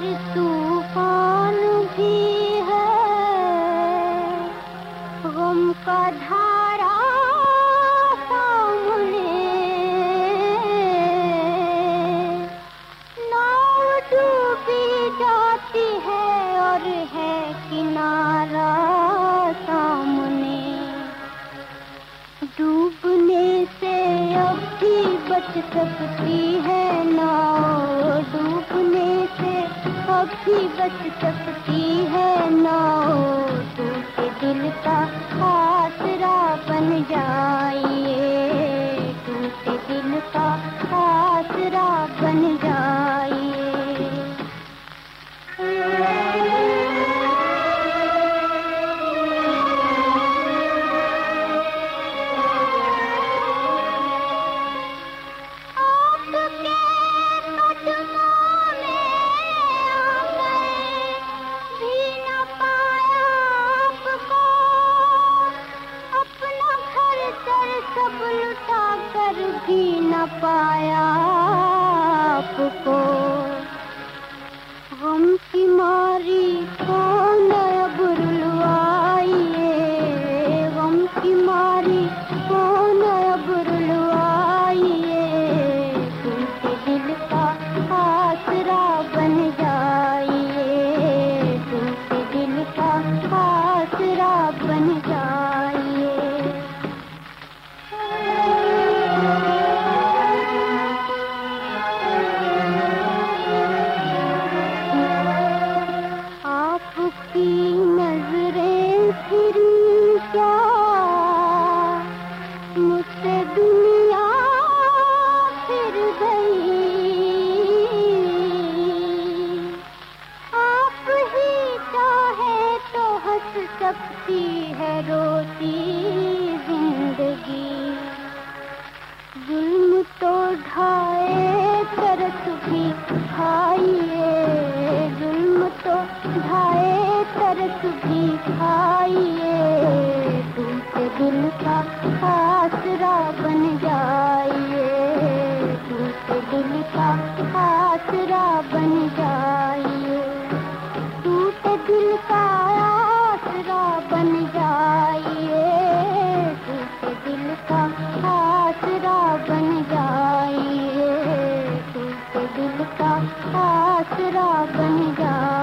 भी है। धारा सामने। डूबी जाती है और है किनारा सामने। डूबने से अब भी बच सकती है। बच सकती है नाव टूटे दिल का आसरा बन जाइए। टूटे दिल का आसरा बन भी न पाया आपको। हम की मारी कौन दुनिया फिर गई। आप ही तो हंस सकती है रोती ज़िंदगी। जुल्म तो तरस भी खाइए। जुल्म तो भी दिल का आसरा बन जाइए। टूटे दिल का आसरा बन जाइए। टूटे दिल का आसरा बन जाइए। टूटे दिल का आसरा बन जाइए। टूटे दिल का आसरा बन जाइए।